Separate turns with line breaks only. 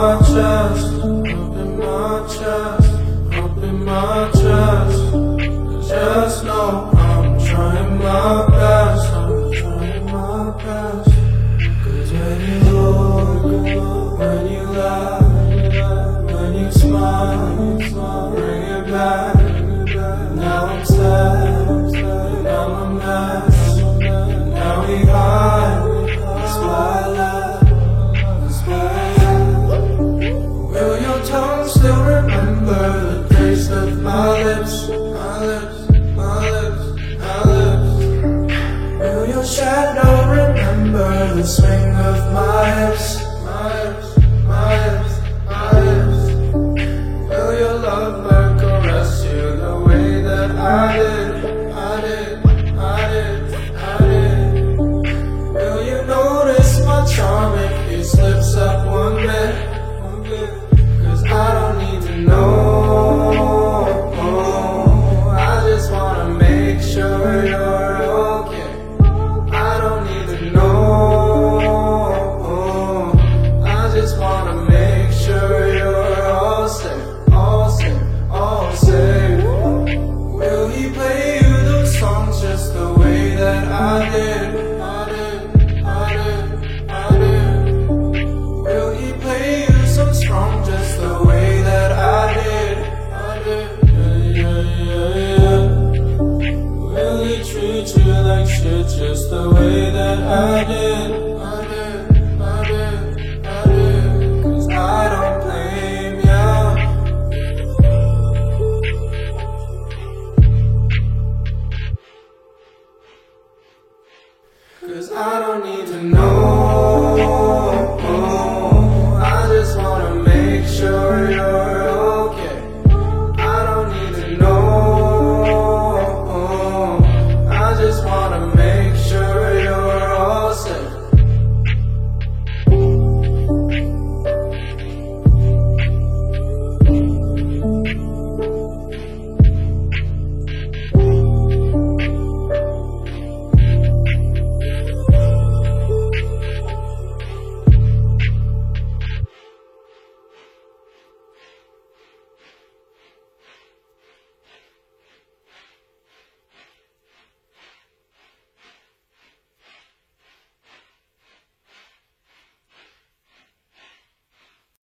my chest, up in my chest, up in my chest. Just know I'm trying my best, I'm trying my best. Cause when you look, when you laugh, when you smile, bring it back. Now I'm sad, remember the taste of my lips, my lips, my lips, my lips? Will your shadow remember the swing of my hips, my hips, my hips, my hips? Will your lover caress you the way that I did, I did, I did, I did? Will you notice my charm if he slips like shit just the way that I did? I did, I did, I did. Cause I don't blame. Cause I don't need to know